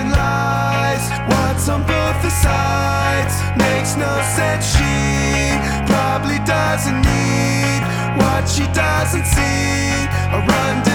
and lies. What's on both the sides makes no sense. She probably doesn't need what she doesn't see A run.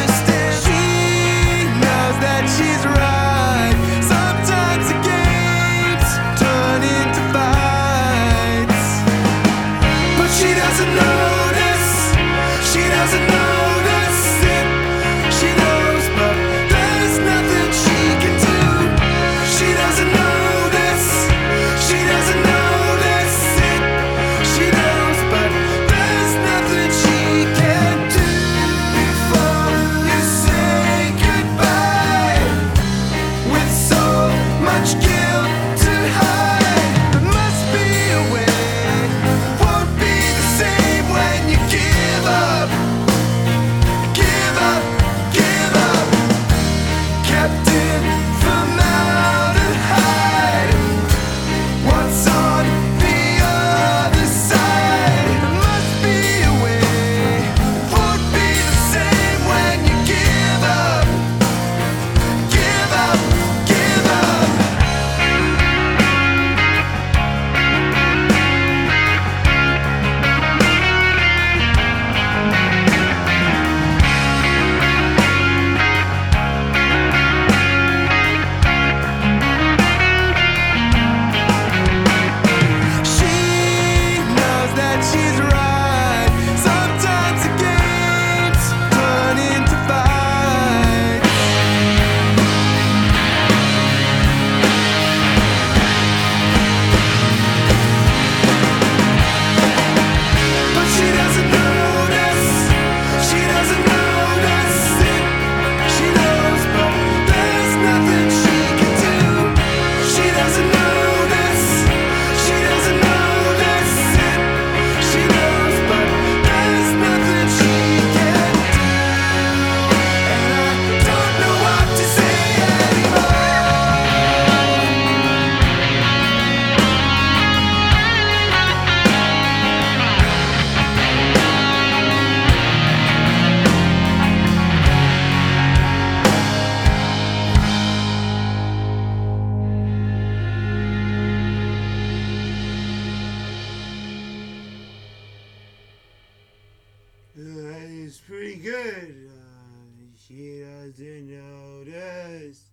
good. Uh, she doesn't notice.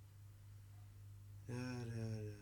Da, da, da.